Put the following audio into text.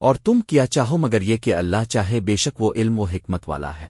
اور تم کیا چاہو مگر یہ کہ اللہ چاہے بے شک وہ علم و حکمت والا ہے۔